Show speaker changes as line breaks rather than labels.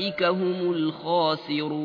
أولئك هم الخاسرون.